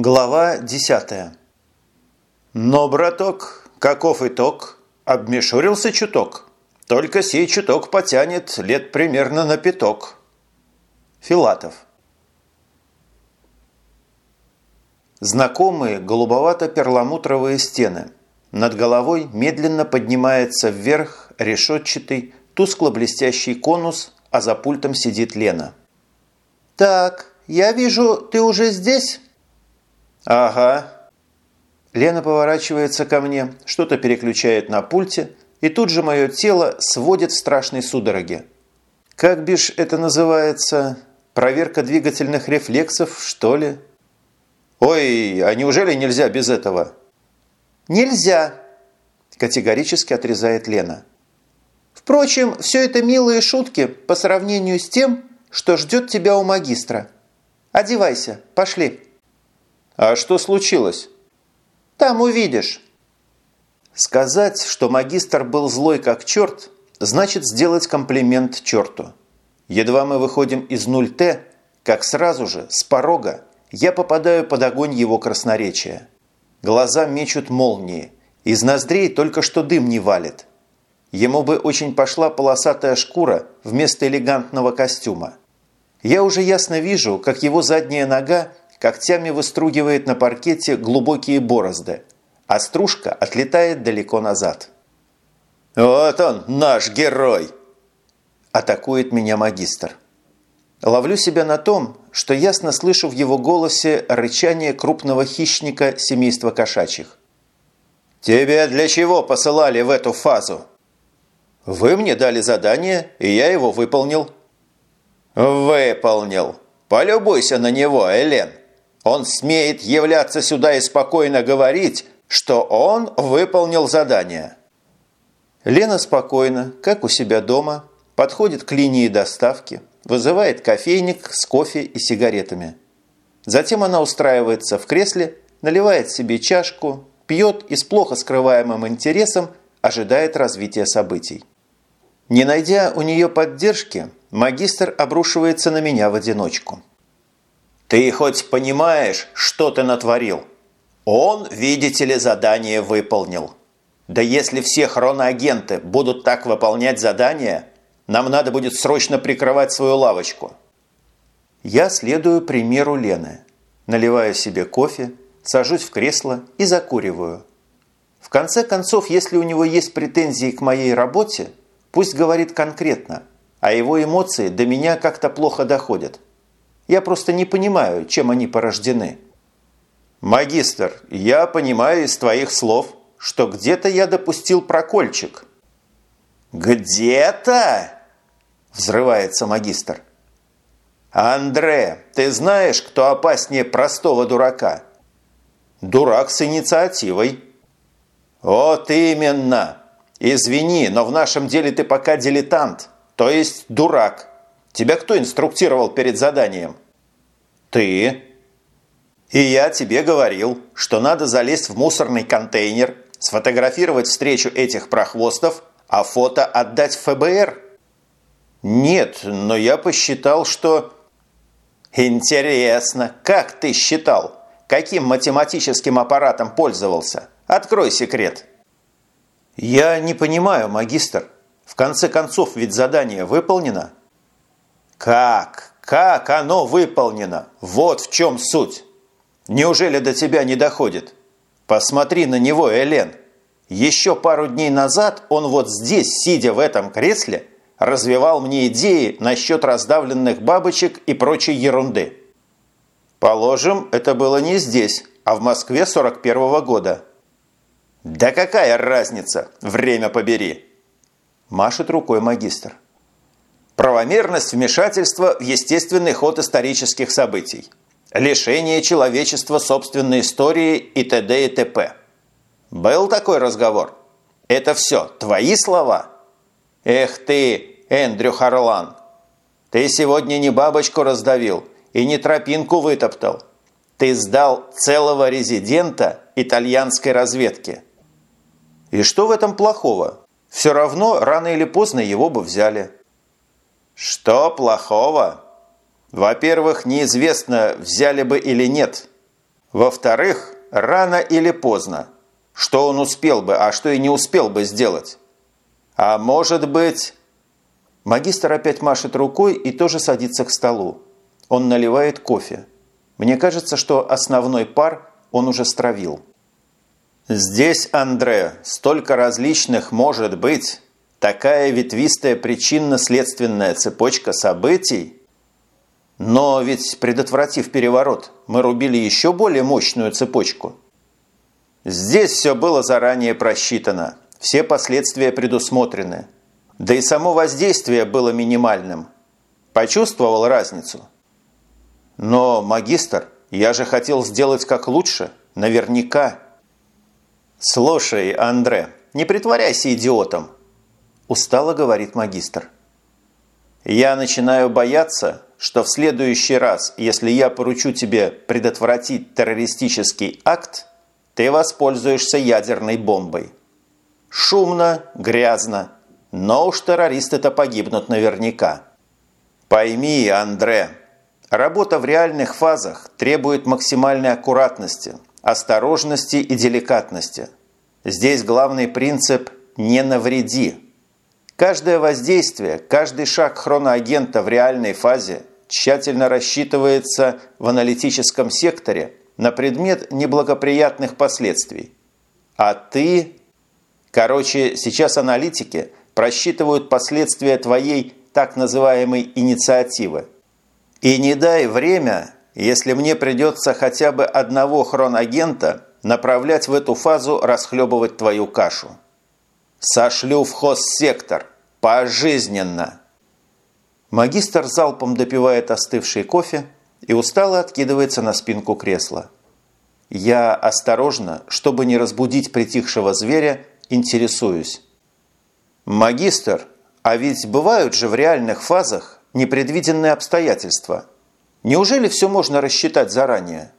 Глава 10 «Но, браток, каков итог? Обмешурился чуток. Только сей чуток потянет лет примерно на пяток». Филатов Знакомые голубовато-перламутровые стены. Над головой медленно поднимается вверх решетчатый, тускло-блестящий конус, а за пультом сидит Лена. «Так, я вижу, ты уже здесь?» «Ага». Лена поворачивается ко мне, что-то переключает на пульте, и тут же мое тело сводит в страшной судороге. Как бишь это называется? Проверка двигательных рефлексов, что ли? Ой, а неужели нельзя без этого? Нельзя, категорически отрезает Лена. Впрочем, все это милые шутки по сравнению с тем, что ждет тебя у магистра. Одевайся, пошли. «А что случилось?» «Там увидишь». Сказать, что магистр был злой как черт, значит сделать комплимент черту. Едва мы выходим из 0Т, как сразу же, с порога, я попадаю под огонь его красноречия. Глаза мечут молнии, из ноздрей только что дым не валит. Ему бы очень пошла полосатая шкура вместо элегантного костюма. Я уже ясно вижу, как его задняя нога когтями выстругивает на паркете глубокие борозды, а стружка отлетает далеко назад. «Вот он, наш герой!» Атакует меня магистр. Ловлю себя на том, что ясно слышу в его голосе рычание крупного хищника семейства кошачьих. «Тебя для чего посылали в эту фазу?» «Вы мне дали задание, и я его выполнил». «Выполнил. Полюбуйся на него, Элен. Он смеет являться сюда и спокойно говорить, что он выполнил задание. Лена спокойно, как у себя дома, подходит к линии доставки, вызывает кофейник с кофе и сигаретами. Затем она устраивается в кресле, наливает себе чашку, пьет и с плохо скрываемым интересом ожидает развития событий. Не найдя у нее поддержки, магистр обрушивается на меня в одиночку. «Ты хоть понимаешь, что ты натворил? Он, видите ли, задание выполнил. Да если все хроноагенты будут так выполнять задания, нам надо будет срочно прикрывать свою лавочку». Я следую примеру Лены. Наливаю себе кофе, сажусь в кресло и закуриваю. В конце концов, если у него есть претензии к моей работе, пусть говорит конкретно, а его эмоции до меня как-то плохо доходят. Я просто не понимаю, чем они порождены. Магистр, я понимаю из твоих слов, что где-то я допустил прокольчик. Где-то? Взрывается магистр. Андре, ты знаешь, кто опаснее простого дурака? Дурак с инициативой. Вот именно. Извини, но в нашем деле ты пока дилетант, то есть дурак. Тебя кто инструктировал перед заданием? Ты. И я тебе говорил, что надо залезть в мусорный контейнер, сфотографировать встречу этих прохвостов, а фото отдать ФБР. Нет, но я посчитал, что... Интересно, как ты считал? Каким математическим аппаратом пользовался? Открой секрет. Я не понимаю, магистр. В конце концов, ведь задание выполнено. Как? Как оно выполнено? Вот в чем суть. Неужели до тебя не доходит? Посмотри на него, Элен. Еще пару дней назад он вот здесь, сидя в этом кресле, развивал мне идеи насчет раздавленных бабочек и прочей ерунды. Положим, это было не здесь, а в Москве 41 -го года. Да какая разница, время побери. Машет рукой магистр. Правомерность вмешательства в естественный ход исторических событий. Лишение человечества собственной истории и т.д. и т.п. Был такой разговор? Это все твои слова? Эх ты, Эндрю Харлан, ты сегодня не бабочку раздавил и не тропинку вытоптал. Ты сдал целого резидента итальянской разведки. И что в этом плохого? Все равно рано или поздно его бы взяли. Что плохого? Во-первых, неизвестно, взяли бы или нет. Во-вторых, рано или поздно. Что он успел бы, а что и не успел бы сделать? А может быть... Магистр опять машет рукой и тоже садится к столу. Он наливает кофе. Мне кажется, что основной пар он уже стравил. Здесь, Андре, столько различных может быть. Такая ветвистая причинно-следственная цепочка событий. Но ведь, предотвратив переворот, мы рубили еще более мощную цепочку. Здесь все было заранее просчитано, все последствия предусмотрены. Да и само воздействие было минимальным. Почувствовал разницу? Но, магистр, я же хотел сделать как лучше, наверняка. Слушай, Андре, не притворяйся идиотом. Устало говорит магистр. Я начинаю бояться, что в следующий раз, если я поручу тебе предотвратить террористический акт, ты воспользуешься ядерной бомбой. Шумно, грязно, но уж террористы-то погибнут наверняка. Пойми, Андре, работа в реальных фазах требует максимальной аккуратности, осторожности и деликатности. Здесь главный принцип «не навреди». Каждое воздействие, каждый шаг хроноагента в реальной фазе тщательно рассчитывается в аналитическом секторе на предмет неблагоприятных последствий. А ты... Короче, сейчас аналитики просчитывают последствия твоей так называемой инициативы. И не дай время, если мне придется хотя бы одного хронагента направлять в эту фазу расхлебывать твою кашу. Сошлю в хозсектор. Пожизненно. Магистр залпом допивает остывший кофе и устало откидывается на спинку кресла. Я осторожно, чтобы не разбудить притихшего зверя, интересуюсь. «Магистр, а ведь бывают же в реальных фазах непредвиденные обстоятельства. Неужели все можно рассчитать заранее?»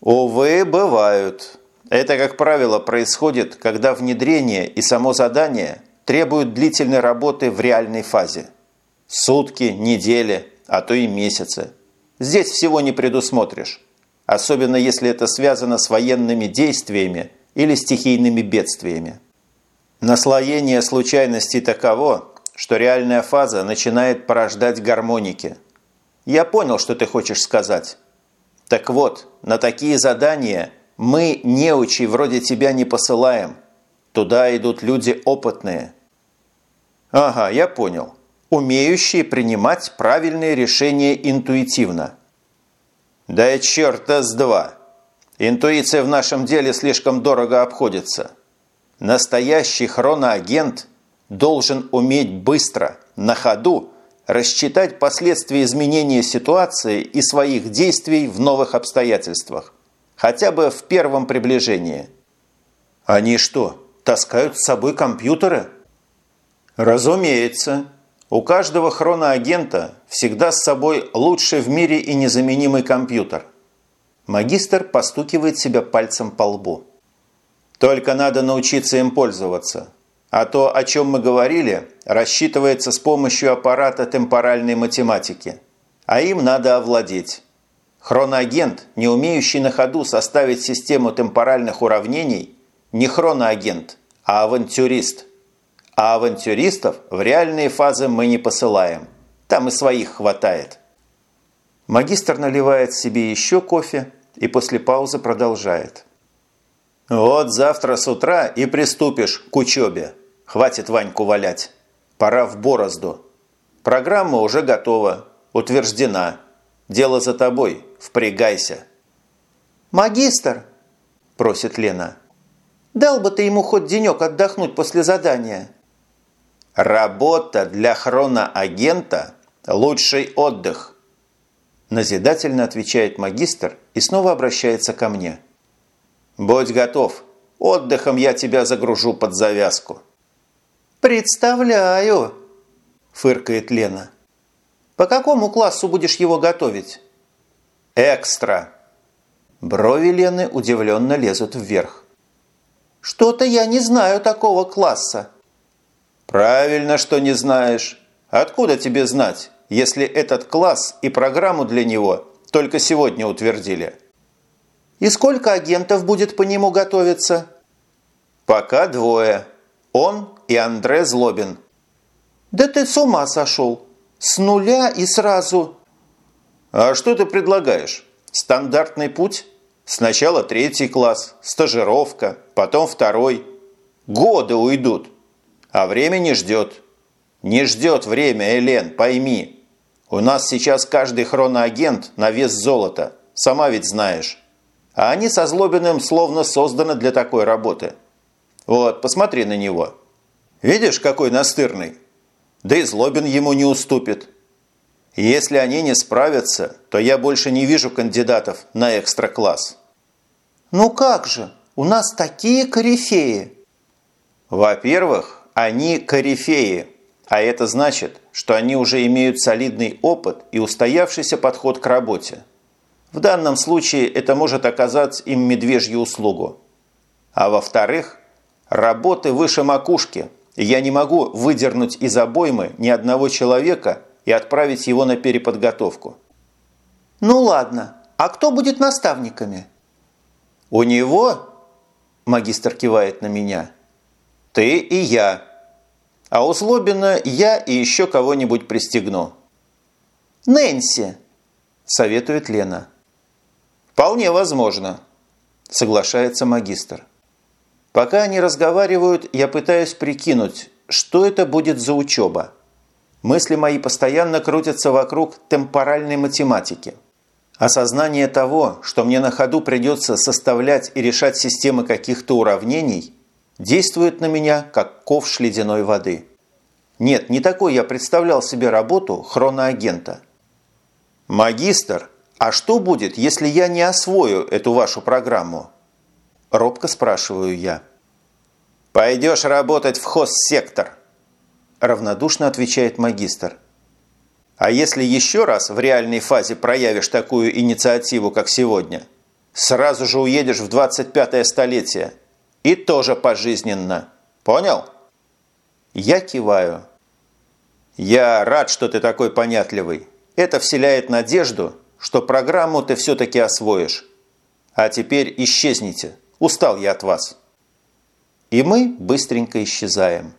«Увы, бывают. Это, как правило, происходит, когда внедрение и само задание требуют длительной работы в реальной фазе. Сутки, недели, а то и месяцы. Здесь всего не предусмотришь, особенно если это связано с военными действиями или стихийными бедствиями. Наслоение случайностей таково, что реальная фаза начинает порождать гармоники. Я понял, что ты хочешь сказать. Так вот, на такие задания мы неучи вроде тебя не посылаем. Туда идут люди опытные. Ага, я понял. Умеющие принимать правильные решения интуитивно. Да и черта с два. Интуиция в нашем деле слишком дорого обходится. Настоящий хроноагент должен уметь быстро, на ходу, рассчитать последствия изменения ситуации и своих действий в новых обстоятельствах, хотя бы в первом приближении. Они что, таскают с собой компьютеры? Разумеется. У каждого хроноагента всегда с собой лучший в мире и незаменимый компьютер. Магистр постукивает себя пальцем по лбу. Только надо научиться им пользоваться – а то, о чем мы говорили, рассчитывается с помощью аппарата темпоральной математики. А им надо овладеть. Хроноагент, не умеющий на ходу составить систему темпоральных уравнений, не хроноагент, а авантюрист. А авантюристов в реальные фазы мы не посылаем. Там и своих хватает. Магистр наливает себе еще кофе и после паузы продолжает. Вот завтра с утра и приступишь к учебе. Хватит Ваньку валять. Пора в борозду. Программа уже готова, утверждена. Дело за тобой, впрягайся. «Магистр!» – просит Лена. «Дал бы ты ему хоть денек отдохнуть после задания». «Работа для хроноагента – лучший отдых», – назидательно отвечает магистр и снова обращается ко мне – «Будь готов. Отдыхом я тебя загружу под завязку». «Представляю!» – фыркает Лена. «По какому классу будешь его готовить?» «Экстра!» Брови Лены удивленно лезут вверх. «Что-то я не знаю такого класса». «Правильно, что не знаешь. Откуда тебе знать, если этот класс и программу для него только сегодня утвердили?» И сколько агентов будет по нему готовиться? Пока двое. Он и Андре Злобин. Да ты с ума сошел. С нуля и сразу... А что ты предлагаешь? Стандартный путь? Сначала третий класс, стажировка, потом второй. Годы уйдут. А время не ждет. Не ждет время, Элен, пойми. У нас сейчас каждый хроноагент на вес золота. Сама ведь знаешь. А они со Злобиным словно созданы для такой работы. Вот, посмотри на него. Видишь, какой настырный? Да и Злобин ему не уступит. Если они не справятся, то я больше не вижу кандидатов на экстра-класс. Ну как же, у нас такие корифеи. Во-первых, они корифеи, а это значит, что они уже имеют солидный опыт и устоявшийся подход к работе. В данном случае это может оказать им медвежью услугу. А во-вторых, работы выше макушки, и я не могу выдернуть из обоймы ни одного человека и отправить его на переподготовку. Ну ладно, а кто будет наставниками? У него, магистр кивает на меня, ты и я. А у Злобина я и еще кого-нибудь пристегну. Нэнси, советует Лена. «Вполне возможно», – соглашается магистр. Пока они разговаривают, я пытаюсь прикинуть, что это будет за учеба. Мысли мои постоянно крутятся вокруг темпоральной математики. Осознание того, что мне на ходу придется составлять и решать системы каких-то уравнений, действует на меня, как ковш ледяной воды. Нет, не такой я представлял себе работу хроноагента. «Магистр», «А что будет, если я не освою эту вашу программу?» Робко спрашиваю я. «Пойдешь работать в хозсектор», – равнодушно отвечает магистр. «А если еще раз в реальной фазе проявишь такую инициативу, как сегодня, сразу же уедешь в 25-е столетие. И тоже пожизненно. Понял?» Я киваю. «Я рад, что ты такой понятливый. Это вселяет надежду, что программу ты все-таки освоишь. А теперь исчезните. Устал я от вас. И мы быстренько исчезаем.